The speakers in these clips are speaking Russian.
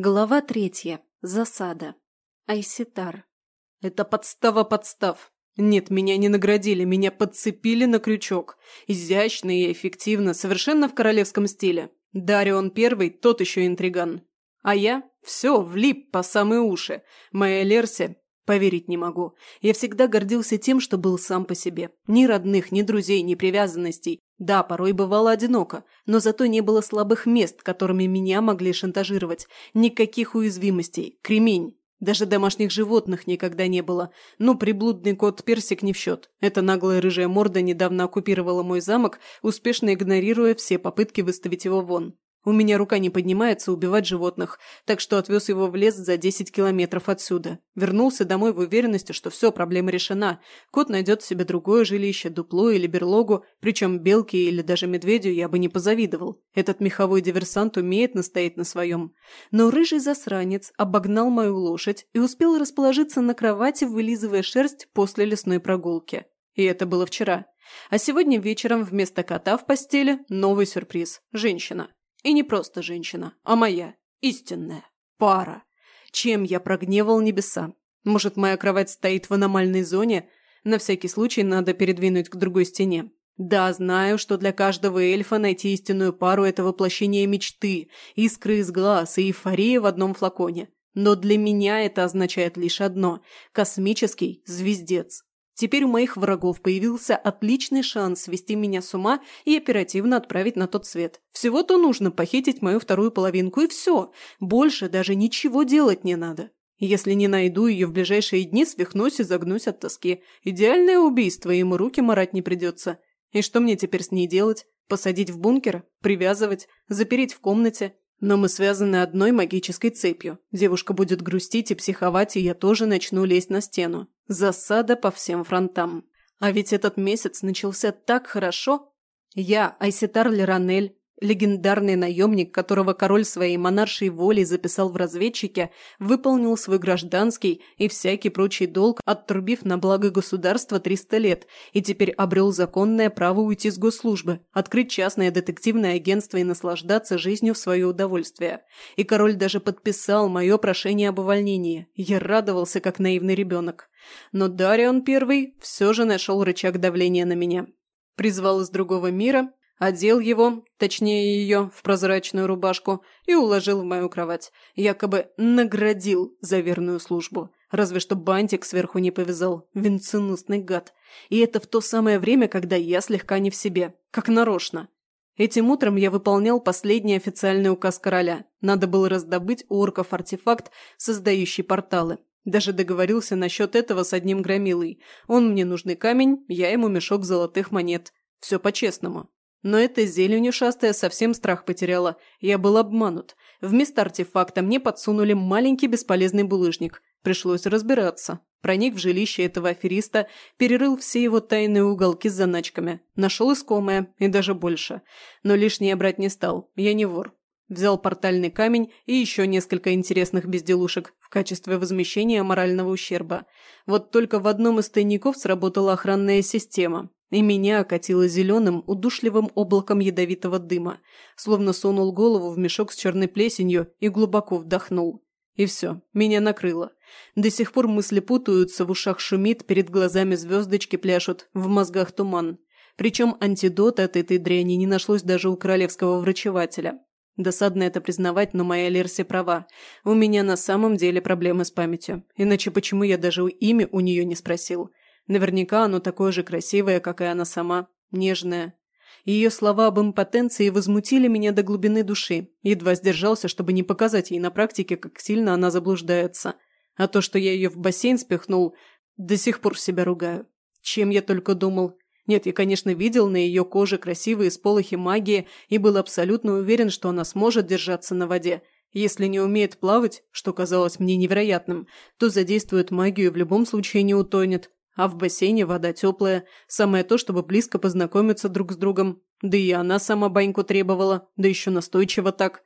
Глава третья. Засада. Айситар. Это подстава подстав. Нет, меня не наградили, меня подцепили на крючок. Изящно и эффективно, совершенно в королевском стиле. Дарион первый, тот еще интриган. А я? Все, влип по самые уши. Моя Лерси Поверить не могу. Я всегда гордился тем, что был сам по себе. Ни родных, ни друзей, ни привязанностей. Да, порой бывало одиноко, но зато не было слабых мест, которыми меня могли шантажировать. Никаких уязвимостей. Кремень. Даже домашних животных никогда не было. Ну, приблудный кот Персик не в счет. Эта наглая рыжая морда недавно оккупировала мой замок, успешно игнорируя все попытки выставить его вон. У меня рука не поднимается убивать животных, так что отвез его в лес за 10 километров отсюда. Вернулся домой в уверенности, что все, проблема решена. Кот найдет себе другое жилище, дупло или берлогу, причем белке или даже медведю я бы не позавидовал. Этот меховой диверсант умеет настоять на своем. Но рыжий засранец обогнал мою лошадь и успел расположиться на кровати, вылизывая шерсть после лесной прогулки. И это было вчера. А сегодня вечером вместо кота в постели новый сюрприз – женщина. И не просто женщина, а моя, истинная, пара. Чем я прогневал небеса? Может, моя кровать стоит в аномальной зоне? На всякий случай надо передвинуть к другой стене. Да, знаю, что для каждого эльфа найти истинную пару – это воплощение мечты, искры из глаз и эйфория в одном флаконе. Но для меня это означает лишь одно – космический звездец. Теперь у моих врагов появился отличный шанс свести меня с ума и оперативно отправить на тот свет. Всего-то нужно похитить мою вторую половинку, и все. Больше даже ничего делать не надо. Если не найду ее в ближайшие дни, свихнусь и загнусь от тоски. Идеальное убийство, ему руки марать не придется. И что мне теперь с ней делать? Посадить в бункер? Привязывать? Запереть в комнате? Но мы связаны одной магической цепью. Девушка будет грустить и психовать, и я тоже начну лезть на стену. Засада по всем фронтам. А ведь этот месяц начался так хорошо. Я, Айсетар Леранель, Легендарный наемник, которого король своей монаршей волей записал в разведчике, выполнил свой гражданский и всякий прочий долг, отрубив на благо государства 300 лет, и теперь обрел законное право уйти с госслужбы, открыть частное детективное агентство и наслаждаться жизнью в свое удовольствие. И король даже подписал мое прошение об увольнении. Я радовался, как наивный ребенок. Но Дарион Первый все же нашел рычаг давления на меня. Призвал из другого мира Одел его, точнее ее, в прозрачную рубашку и уложил в мою кровать. Якобы наградил за верную службу. Разве что бантик сверху не повязал. Венценосный гад. И это в то самое время, когда я слегка не в себе. Как нарочно. Этим утром я выполнял последний официальный указ короля. Надо было раздобыть у орков артефакт, создающий порталы. Даже договорился насчет этого с одним громилой. Он мне нужный камень, я ему мешок золотых монет. Все по-честному. Но эта зелень ушастая совсем страх потеряла. Я был обманут. Вместо артефакта мне подсунули маленький бесполезный булыжник. Пришлось разбираться. Проник в жилище этого афериста, перерыл все его тайные уголки с заначками. Нашел искомое, и даже больше. Но лишнее брать не стал. Я не вор. Взял портальный камень и еще несколько интересных безделушек в качестве возмещения морального ущерба. Вот только в одном из тайников сработала охранная система, и меня окатило зеленым, удушливым облаком ядовитого дыма, словно сунул голову в мешок с черной плесенью и глубоко вдохнул. И все, меня накрыло. До сих пор мысли путаются, в ушах шумит, перед глазами звездочки пляшут, в мозгах туман. Причем антидота от этой дряни не нашлось даже у королевского врачевателя. Досадно это признавать, но моя Лерси права. У меня на самом деле проблемы с памятью. Иначе почему я даже имя у нее не спросил? Наверняка оно такое же красивое, как и она сама, нежное. Ее слова об импотенции возмутили меня до глубины души. Едва сдержался, чтобы не показать ей на практике, как сильно она заблуждается. А то, что я ее в бассейн спихнул, до сих пор себя ругаю. Чем я только думал. Нет, я, конечно, видел на ее коже красивые сполохи магии и был абсолютно уверен, что она сможет держаться на воде. Если не умеет плавать, что казалось мне невероятным, то задействует магию и в любом случае не утонет. А в бассейне вода теплая, самое то, чтобы близко познакомиться друг с другом. Да и она сама баньку требовала, да еще настойчиво так.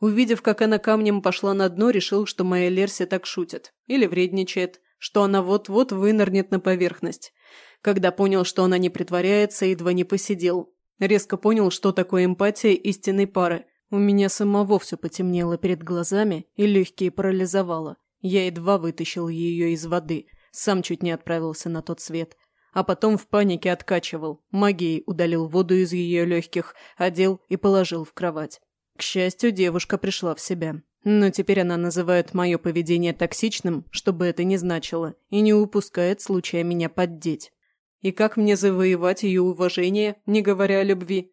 Увидев, как она камнем пошла на дно, решил, что моя Лерси так шутит. Или вредничает, что она вот-вот вынырнет на поверхность. Когда понял, что она не притворяется, едва не посидел. Резко понял, что такое эмпатия истинной пары. У меня самого все потемнело перед глазами и легкие парализовало. Я едва вытащил ее из воды, сам чуть не отправился на тот свет. А потом в панике откачивал, магией удалил воду из ее легких, одел и положил в кровать. К счастью, девушка пришла в себя. Но теперь она называет мое поведение токсичным, чтобы это не значило, и не упускает случая меня поддеть. И как мне завоевать ее уважение, не говоря о любви?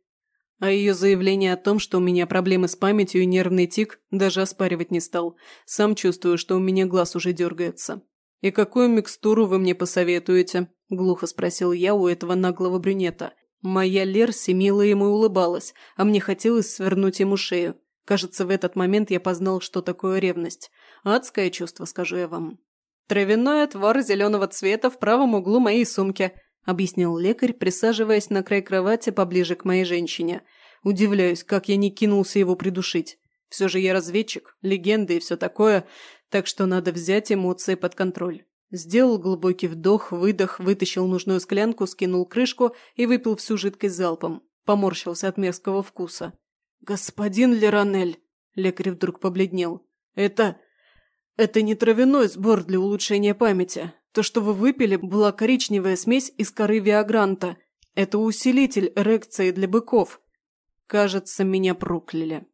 А ее заявление о том, что у меня проблемы с памятью и нервный тик, даже оспаривать не стал. Сам чувствую, что у меня глаз уже дергается. «И какую микстуру вы мне посоветуете?» – глухо спросил я у этого наглого брюнета. Моя Лерси мило ему улыбалась, а мне хотелось свернуть ему шею. Кажется, в этот момент я познал, что такое ревность. Адское чувство, скажу я вам. «Травяной отвар зеленого цвета в правом углу моей сумки», – объяснил лекарь, присаживаясь на край кровати поближе к моей женщине. Удивляюсь, как я не кинулся его придушить. Все же я разведчик, легенда и все такое, так что надо взять эмоции под контроль. Сделал глубокий вдох, выдох, вытащил нужную склянку, скинул крышку и выпил всю жидкость залпом. Поморщился от мерзкого вкуса. «Господин Леронель!» Лекарь вдруг побледнел. «Это... это не травяной сбор для улучшения памяти. То, что вы выпили, была коричневая смесь из коры Виагранта. Это усилитель эрекции для быков. Кажется, меня прокляли.